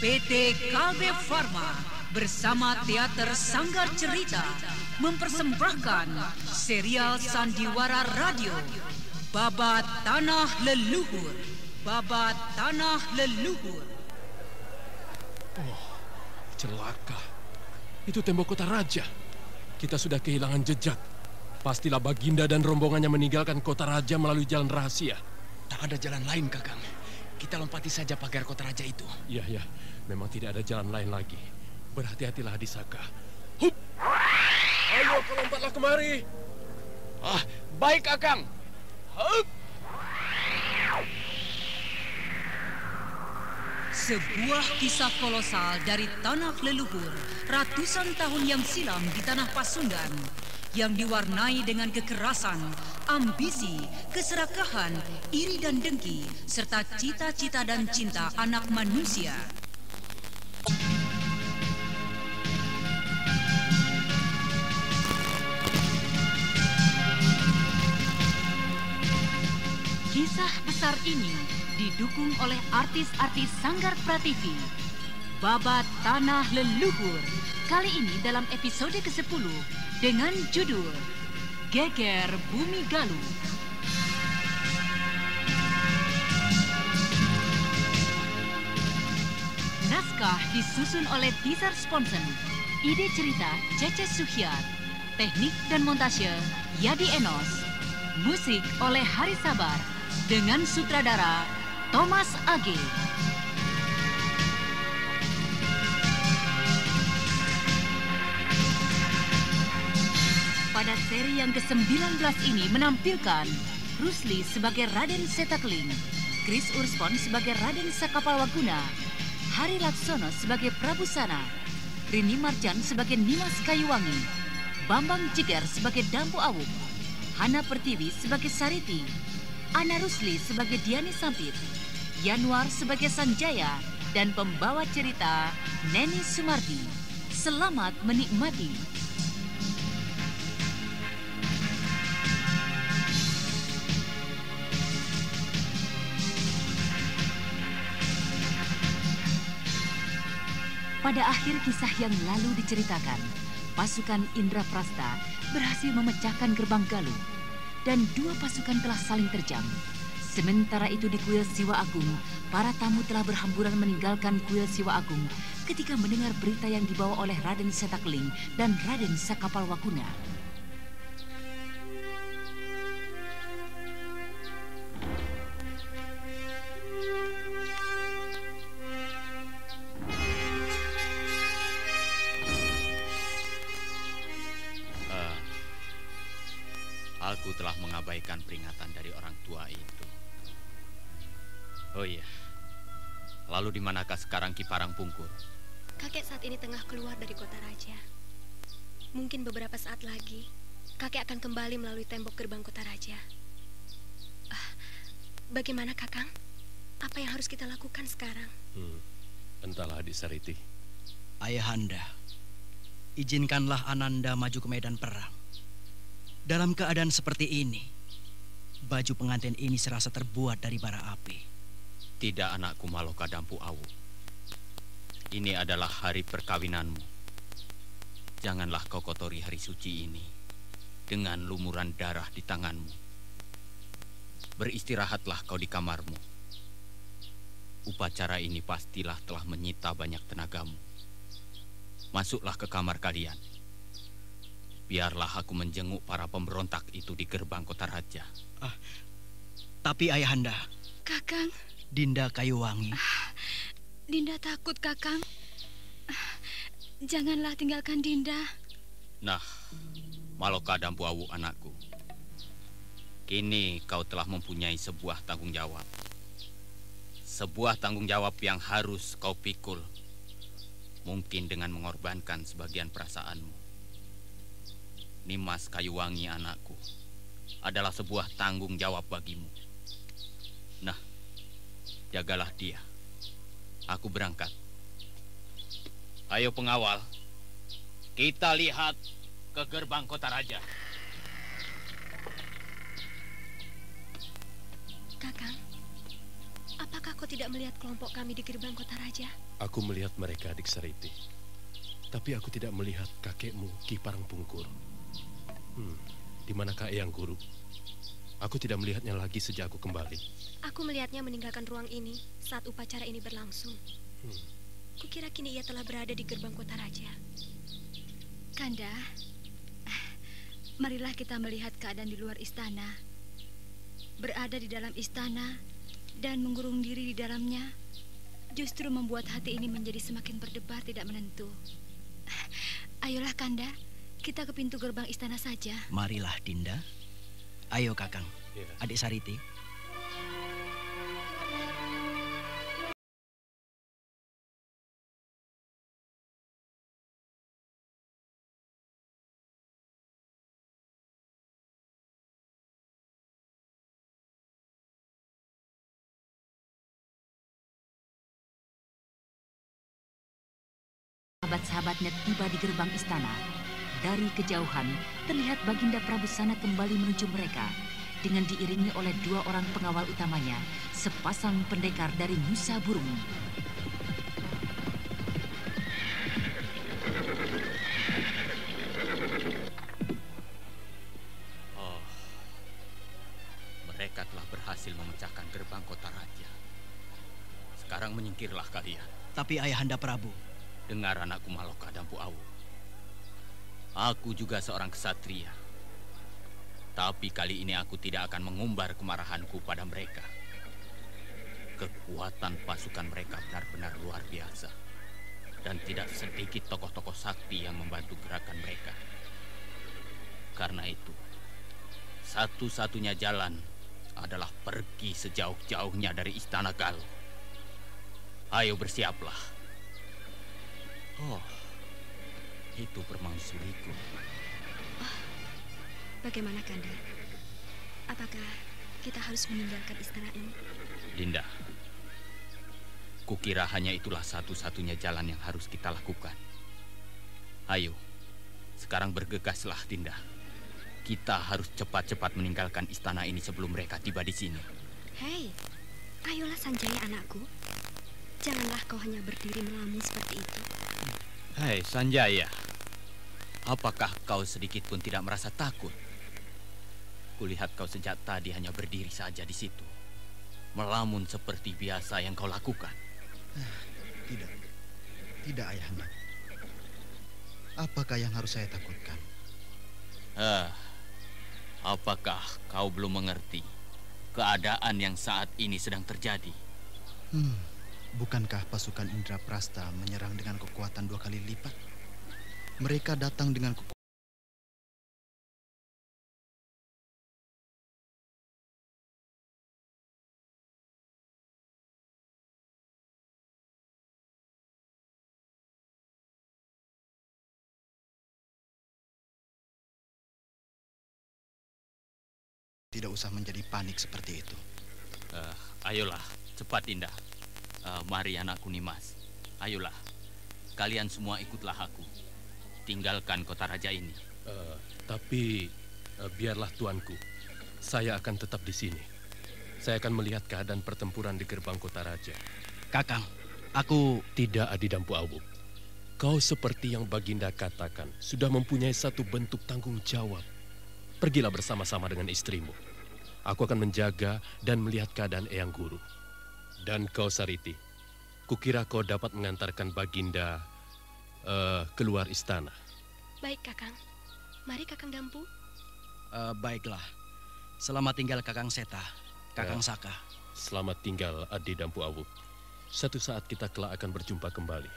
PT KB Pharma bersama Teater Sanggar Cerita mempersembahkan serial Sandiwara Radio Babat Tanah Leluhur. Babat Tanah Leluhur. Oh, celaka. Itu tembok kota raja. Kita sudah kehilangan jejak. Pastilah Baginda dan rombongannya meninggalkan kota raja melalui jalan rahasia. Tak ada jalan lain, Kakang. Kita lompati saja pagar kota raja itu. Iya, iya. Memang tidak ada jalan lain lagi. Berhati-hatilah Adisaka. Hup! Ayo kau lompatlah kemari. Ah, baik Kakang. Hup! Sebuah kisah kolosal dari tanah leluhur ratusan tahun yang silam di tanah Pasundan yang diwarnai dengan kekerasan, ambisi, keserakahan, iri dan dengki, serta cita-cita dan cinta anak manusia. Kisah besar ini didukung oleh artis-artis Sanggar Prativi. Babat Tanah Leluhur kali ini dalam episode ke-10 dengan judul Geger Bumi Galuh. Naskah disusun oleh Tizar Sponsen. Ide cerita Cece Suhyar. Teknik dan montase Yadi Enos. Musik oleh Hari Sabar dengan sutradara Thomas Age. Pada seri yang ke-19 ini menampilkan Rusli sebagai Raden Setakling, Chris Urspon sebagai Raden Sakapalwaguna, Hari Laksono sebagai Prabu Sana, Rini Marjan sebagai Nimas Kayuwangi, Bambang Jiger sebagai Dampu Awuk, Hana Pertiwi sebagai Sariti, Ana Rusli sebagai Diani Sampit, Yanuar sebagai Sanjaya, dan pembawa cerita Neni Sumardi. Selamat menikmati. Pada akhir kisah yang lalu diceritakan, pasukan Indra Prasta berhasil memecahkan gerbang Galuh dan dua pasukan telah saling terjang. Sementara itu di kuil Siwa Agung, para tamu telah berhamburan meninggalkan kuil Siwa Agung ketika mendengar berita yang dibawa oleh Raden Setakling dan Raden Sakapal Wakuna. Pungkur? Kakek saat ini tengah keluar dari kota raja. Mungkin beberapa saat lagi, kakek akan kembali melalui tembok gerbang kota raja. Ah, bagaimana, Kakang? Apa yang harus kita lakukan sekarang? Hmm, entahlah Adik Sariti. Ayahanda, izinkanlah Ananda maju ke medan perang. Dalam keadaan seperti ini, baju pengantin ini serasa terbuat dari bara api. Tidak anakku Maloka Dampu Awu. Ini adalah hari perkawinanmu. Janganlah kau kotori hari suci ini dengan lumuran darah di tanganmu. Beristirahatlah kau di kamarmu. Upacara ini pastilah telah menyita banyak tenagamu. Masuklah ke kamar kalian. Biarlah aku menjenguk para pemberontak itu di gerbang kota raja. Tapi Ayahanda, Kakang, Dinda Kayuwangi, Dinda takut, Kakang. Ah, Janganlah tinggalkan Dinda. Nah, Maloka dan Buawu anakku. Kini kau telah mempunyai sebuah tanggung jawab. Sebuah tanggung jawab yang harus kau pikul. Mungkin dengan mengorbankan sebagian perasaanmu. Nimas Kayuwangi anakku adalah sebuah tanggung jawab bagimu. Nah, jagalah dia. Aku berangkat. Ayo pengawal, kita lihat ke gerbang kota raja. Kakang, apa apakah kau tidak melihat kelompok kami di gerbang kota raja? Aku melihat mereka, Dik Sariti. Tapi aku tidak melihat kakekmu, Ki Parangpungkur. Hmm, di manakah Eyang Guru? Aku tidak melihatnya lagi sejak aku kembali. Aku melihatnya meninggalkan ruang ini saat upacara ini berlangsung. Hmm. Kukira kini ia telah berada di gerbang kota raja. Kanda, marilah kita melihat keadaan di luar istana. Berada di dalam istana dan mengurung diri di dalamnya justru membuat hati ini menjadi semakin berdebar tidak menentu. Ayolah Kanda, kita ke pintu gerbang istana saja. Marilah Dinda. Ayo Kakang, Ya. Adik Sariti. Sahabat-sahabatnya tiba di gerbang istana. Dari kejauhan, terlihat Baginda Prabu Sana kembali menuju mereka dengan diiringi oleh dua orang pengawal utamanya, sepasang pendekar dari Nusa Burung. Oh, mereka telah berhasil memecahkan gerbang kota raja. Sekarang menyingkirlah kalian. Tapi Ayahanda Prabu, Dengar anakku Maloka dan Bu Awu. Aku juga seorang kesatria. Tapi kali ini aku tidak akan mengumbar kemarahanku pada mereka. Kekuatan pasukan mereka benar-benar luar biasa. Dan tidak sedikit tokoh-tokoh sakti yang membantu gerakan mereka. Karena itu, satu-satunya jalan adalah pergi sejauh-jauhnya dari Istana Galuh. Ayo bersiaplah. Oh, itu permaisuriku. Bagaimana Kanda? Apakah kita harus meninggalkan istana ini? Dinda, kukira hanya itulah satu-satunya jalan yang harus kita lakukan. Ayo, sekarang bergegaslah Dinda. Kita harus cepat-cepat meninggalkan istana ini sebelum mereka tiba di sini. Hei, ayolah Sanjaya anakku. Janganlah kau hanya berdiri melamun seperti itu. Hai Sanjaya, apakah kau sedikit pun tidak merasa takut? Kulihat kau sejak tadi hanya berdiri saja di situ. Melamun seperti biasa yang kau lakukan. Tidak. Tidak, Ayahanda. Apakah yang harus saya takutkan? Ah, apakah kau belum mengerti keadaan yang saat ini sedang terjadi? Hmm, bukankah pasukan Indra Prasta menyerang dengan kekuatan dua kali lipat? Mereka datang dengan tidak usah menjadi panik seperti itu. Ah, ayolah, cepat Indah. Ah, mari anakku Nimas. Ayolah, kalian semua ikutlah aku. Tinggalkan kota raja ini. Eh, tapi eh, biarlah tuanku. Saya akan tetap di sini. Saya akan melihat keadaan pertempuran di gerbang kota raja. Kakang, aku Tidak Adi Dampu Awuk. Kau seperti yang Baginda katakan, sudah mempunyai satu bentuk tanggung jawab. Pergilah bersama-sama dengan istrimu. Aku akan menjaga dan melihat keadaan Eyang Guru. Dan kau Sariti, kukira kau dapat mengantarkan Baginda eh, keluar istana. Baik, Kakang. Mari, Kakang Dampu. eh, baiklah. Selamat tinggal Kakang Seta, Kakang Ya. Saka. Selamat tinggal Adi Dampu Awuk. Satu saat kita kelak akan berjumpa kembali.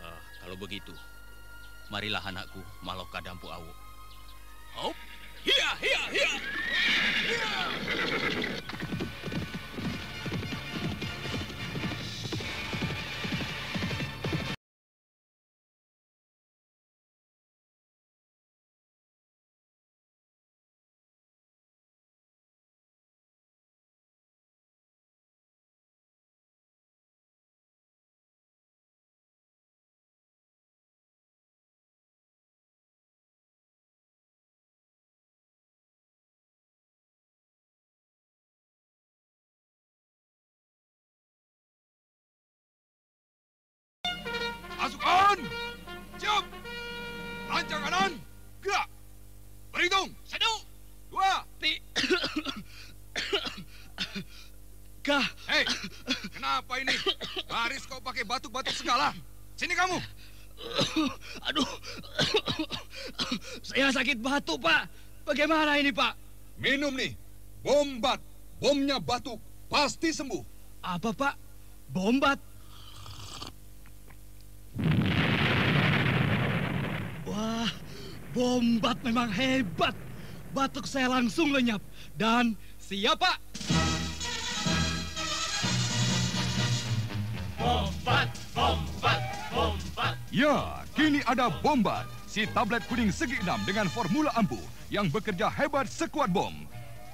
Ah, kalau begitu, marilah anakku Maloka Dampu Awu. Hop! Hiya, hiya, hiya! Pasukan! Siap! Lancang kanan! Gerak! Berhitung! Satu! Dua! Ti... Kah? Hei! Kenapa ini? Baris kau pakai batuk-batuk segala. Sini kamu! Aduh. Saya sakit batuk, Pak. Bagaimana ini, Pak? Minum nih. Bombat. Bomnya batuk. Pasti sembuh. Apa, Pak? Bombat? Wah, bombat memang hebat. Batuk saya langsung lenyap. Dan siap, Pak. Bombat, bombat, bombat. Ya, kini ada Bombat. Si tablet kuning segi enam dengan formula ampuh yang bekerja hebat sekuat bom.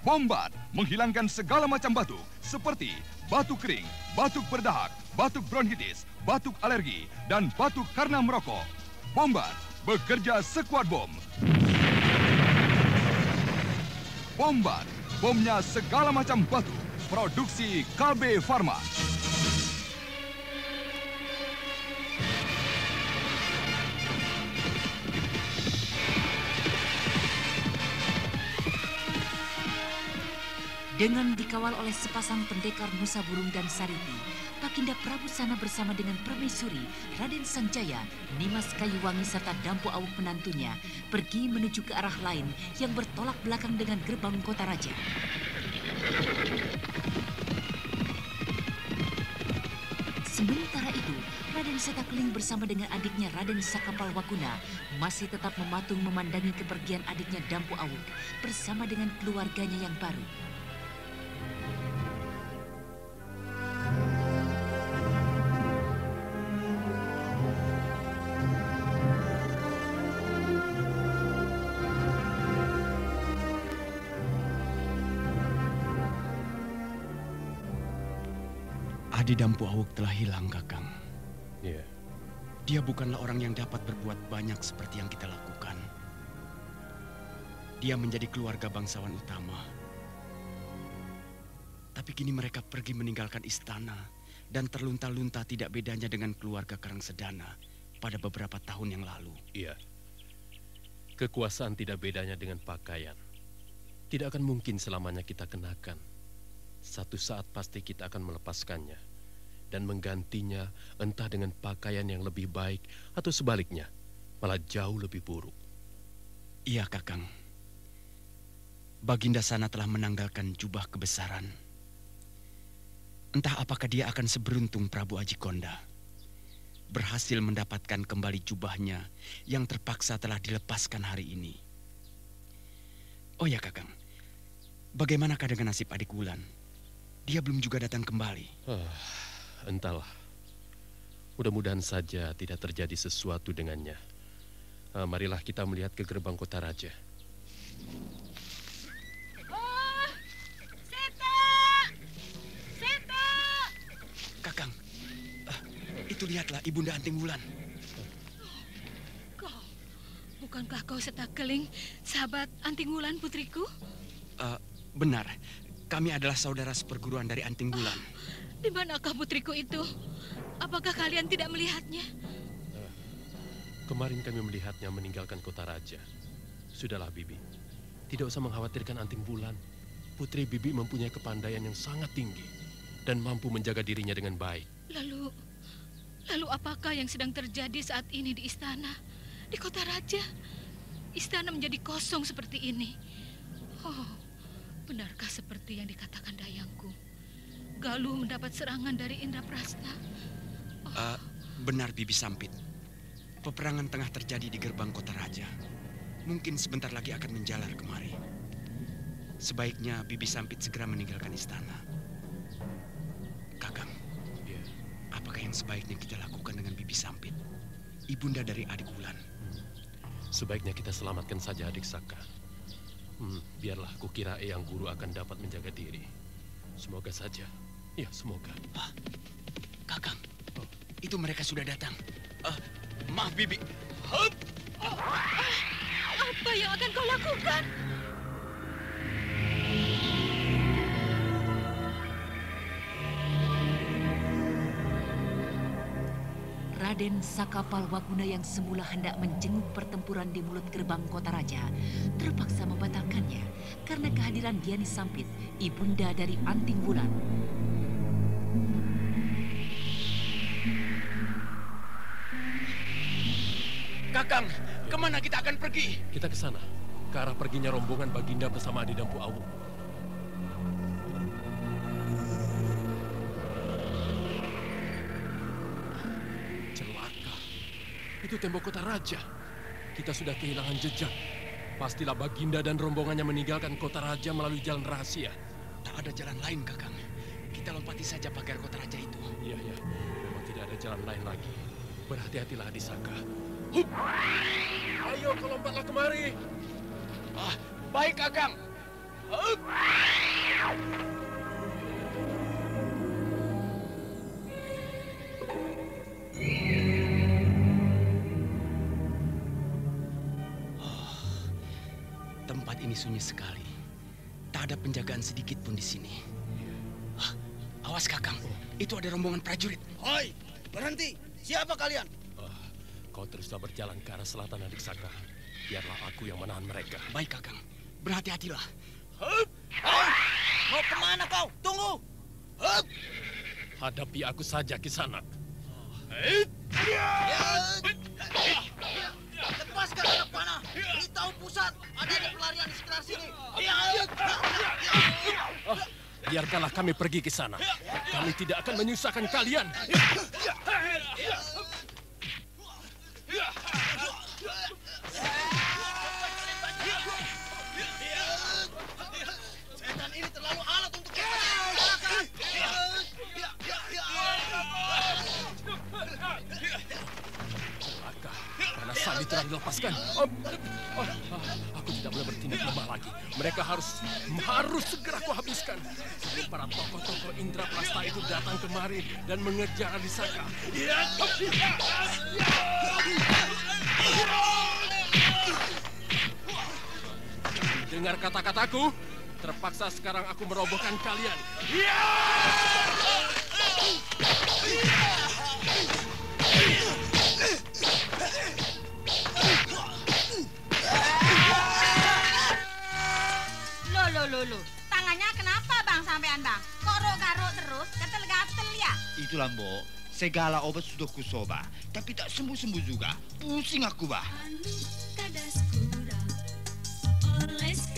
Bombat menghilangkan segala macam batuk seperti batuk kering, batuk berdahak, batuk bronkitis, batuk alergi, dan batuk karena merokok. Bombat bekerja sekuat bom. Bombat, bomnya segala macam batuk. Produksi KB Pharma. Dengan dikawal oleh sepasang pendekar Nusa Burung dan Sariti, Baginda Prabu Sana bersama dengan Permaisuri, Raden Sanjaya, Nimas Kayuwangi serta Dampu Awuk menantunya pergi menuju ke arah lain yang bertolak belakang dengan gerbang kota raja. Sementara itu, Raden Setakling bersama dengan adiknya Raden Sakapal Wakuna masih tetap mematung memandangi kepergian adiknya Dampu Awuk bersama dengan keluarganya yang baru. Adi Dampu Awuk telah hilang, Kakang. Iya. Dia bukanlah orang yang dapat berbuat banyak seperti yang kita lakukan. Dia menjadi keluarga bangsawan utama. Tapi kini mereka pergi meninggalkan istana dan terlunta-lunta tidak bedanya dengan keluarga Karangsedana pada beberapa tahun yang lalu. Iya. Kekuasaan tidak bedanya dengan pakaian. Tidak akan mungkin selamanya kita kenakan. Satu saat pasti kita akan melepaskannya dan menggantinya entah dengan pakaian yang lebih baik atau sebaliknya, malah jauh lebih buruk. Iya, Kakang. Baginda sana telah menanggalkan jubah kebesaran. Entah apakah dia akan seberuntung Prabu Aji Konda. Berhasil mendapatkan kembali jubahnya yang terpaksa telah dilepaskan hari ini. Oh ya, Kakang. Bagaimanakah dengan nasib adik Wulan? Dia belum juga datang kembali. Ah, entahlah. Mudah-mudahan saja tidak terjadi sesuatu dengannya. Ah, marilah kita melihat ke gerbang kota raja. Oh, Seta! Seta! Kakang, ah, itu lihatlah Ibunda Anting Wulan. Kau, bukankah kau Seta Keling, sahabat Anting Wulan putriku? Ah, benar, kami adalah saudara seperguruan dari Anting Bulan. Di manakah putriku itu? Apakah kalian tidak melihatnya? Kemarin kami melihatnya meninggalkan kota raja. Sudahlah, Bibi. Tidak usah mengkhawatirkan Anting Bulan. Putri Bibi mempunyai kepandaian yang sangat tinggi dan mampu menjaga dirinya dengan baik. Lalu, lalu apakah yang sedang terjadi saat ini di istana, di kota raja? Istana menjadi kosong seperti ini. Oh, benarkah seperti yang dikatakan dayangku? Galuh mendapat serangan dari Indra Prasta. Uh, benar, Bibi Sampit. Peperangan tengah terjadi di gerbang kota raja. Mungkin sebentar lagi akan menjalar kemari. Sebaiknya Bibi Sampit segera meninggalkan istana. Kakang, Ya, apakah yang sebaiknya kita lakukan dengan Bibi Sampit? Ibunda dari adik Wulan. sebaiknya kita selamatkan saja adik Saka. Hmm, biarlah kukira Eyang Guru akan dapat menjaga diri. Semoga saja. Ya, semoga. Kakang, itu mereka sudah datang. Eh, maaf, Bibi. Hup! Apa yang akan kau lakukan? Raden Sakapal Waguna yang semula hendak menjenguk pertempuran di mulut gerbang kota raja terpaksa membatalkannya karena kehadiran Diani Sampit, ibunda dari Anting Bulan. Kakang, ke mana kita akan pergi? Kita ke sana, ke arah perginya rombongan Baginda bersama Adi Dampu Awu. Celaka, itu tembok kota raja. Kita sudah kehilangan jejak. Pastilah Baginda dan rombongannya meninggalkan kota raja melalui jalan rahasia. Tak ada jalan lain, Kakang. Kita lompati saja pagar kota raja itu. Iya, iya. Memang tidak ada jalan lain lagi. Berhati-hatilah Adisaka. Hup! Ayo kau lompatlah kemari. Ah, baik, Kakang. Hup! Oh, tempat ini sunyi sekali. Tak ada penjagaan sedikit pun di sini. Ah, awas, Kakang. Itu ada rombongan prajurit. Hoi, berhenti. Siapa kalian? Kau teruslah berjalan ke arah selatan Adisaka. Biarlah aku yang menahan mereka. Baik, Kakang. Berhati-hatilah. Hup! Mau ke mana kau? Tunggu! Hup! Hadapi aku saja, Kisanak. Lepaskan anak panah. Beritahu pusat. Ada ada pelarian di sekitar sini. Oh, biarkanlah kami pergi ke sana. Kami tidak akan menyusahkan kalian. Dilepaskan. Oh, oh, aku tidak boleh bertindak lemah lagi. Mereka harus harus segera kuhabiskan. Sebelum para tokoh-tokoh Indra Prasta itu datang kemari dan mengejar Adisaka. Dengar kata-kataku, terpaksa sekarang aku merobohkan kalian. Loh, loh, loh, loh. Tangannya kenapa bang sampean bang? Kok garuk terus, gatel-gatel ya? Itulah, Mbok. Segala obat sudah kusoba, tapi tak sembuh-sembuh juga. Pusing aku, bah. kadas kurang oleskan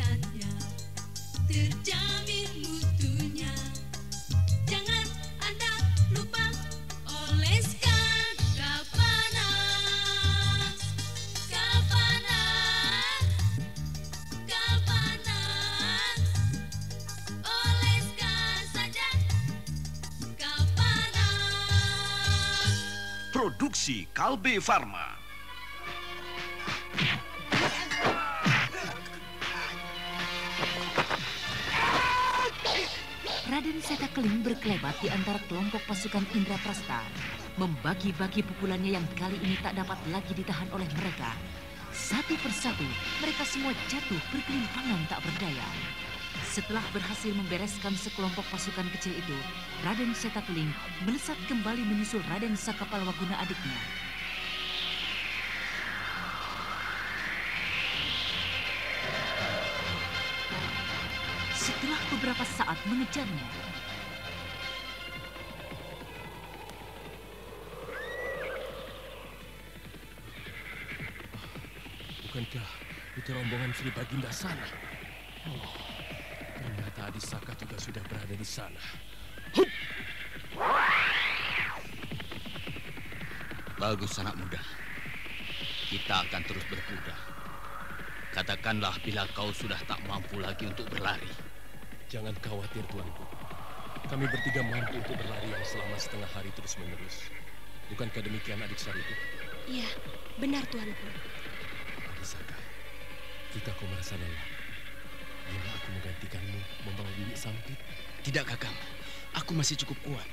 Produksi Kalbe Farma. Raden Setakeling berkelebat di antara kelompok pasukan Indra Prasta, membagi-bagi pukulannya yang kali ini tak dapat lagi ditahan oleh mereka. Satu persatu, mereka semua jatuh berkelimpangan tak berdaya. Setelah berhasil membereskan sekelompok pasukan kecil itu, Raden Setakeling melesat kembali menyusul Raden Sakapal Waguna adiknya. Setelah beberapa saat mengejarnya, Bukankah itu rombongan Sri Baginda sana? Oh, Adisaka juga sudah berada di sana. Bagus anak muda. Kita akan terus berkuda. Katakanlah bila kau sudah tak mampu lagi untuk berlari. Jangan khawatir, Tuanku. Kami bertiga mampu untuk berlari yang selama setengah hari terus-menerus. Bukankah demikian adik Saritu? Iya, benar tuanku. Adisaka, jika kau merasa lelah, biarlah aku menggantikanmu membawa bibit sampit. Tidak, Kakang. Aku masih cukup kuat.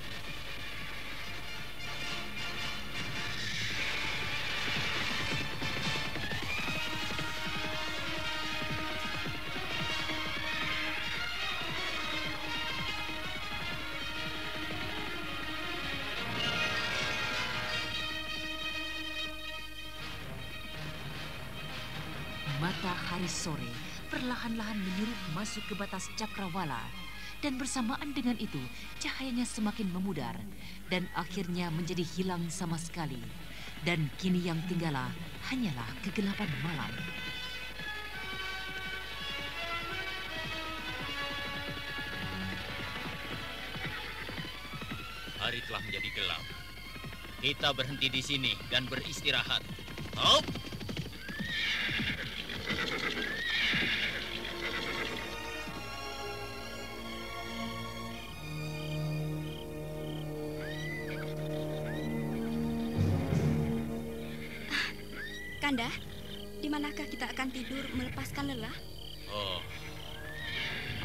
Perlahan-lahan menyuruh masuk ke batas cakrawala. Dan bersamaan dengan itu, cahayanya semakin memudar dan akhirnya menjadi hilang sama sekali. Dan kini yang tinggallah hanyalah kegelapan malam. Hari telah menjadi gelap. Kita berhenti di sini dan beristirahat. Hop! Akan tidur melepaskan lelah? Oh,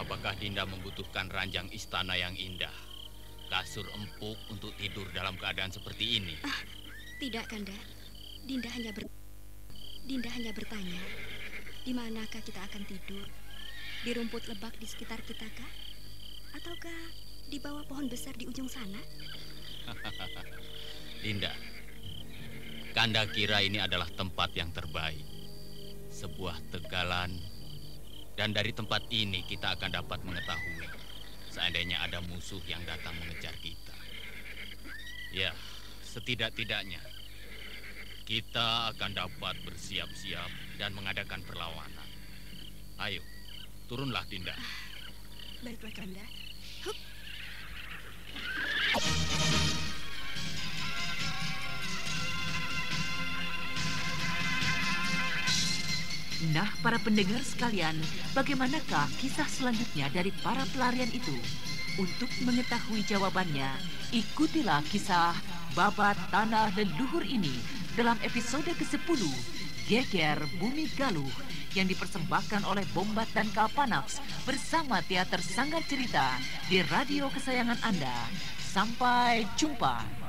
apakah Dinda membutuhkan ranjang istana yang indah? Kasur empuk untuk tidur dalam keadaan seperti ini. Tidak, Kanda. Dinda hanya ber... Dinda hanya bertanya, di manakah kita akan tidur? Di rumput lebak di sekitar kita kah? Ataukah di bawah pohon besar di ujung sana? Dinda, Kanda kira ini adalah tempat yang terbaik. Sebuah tegalan. Dan dari tempat ini kita akan dapat mengetahui seandainya ada musuh yang datang mengejar kita. Ya, setidak-tidaknya kita akan dapat bersiap-siap dan mengadakan perlawanan. Ayo, turunlah Dinda. Baiklah, Kanda. Hup. Nah, para pendengar sekalian, bagaimanakah kisah selanjutnya dari para pelarian itu? Untuk mengetahui jawabannya, ikutilah kisah Babat Tanah Leluhur ini dalam episode ke-10, Geger Bumi Galuh, yang dipersembahkan oleh Bombat dan Kalpanax bersama Teater Sanggar Cerita di radio kesayangan Anda. Sampai jumpa.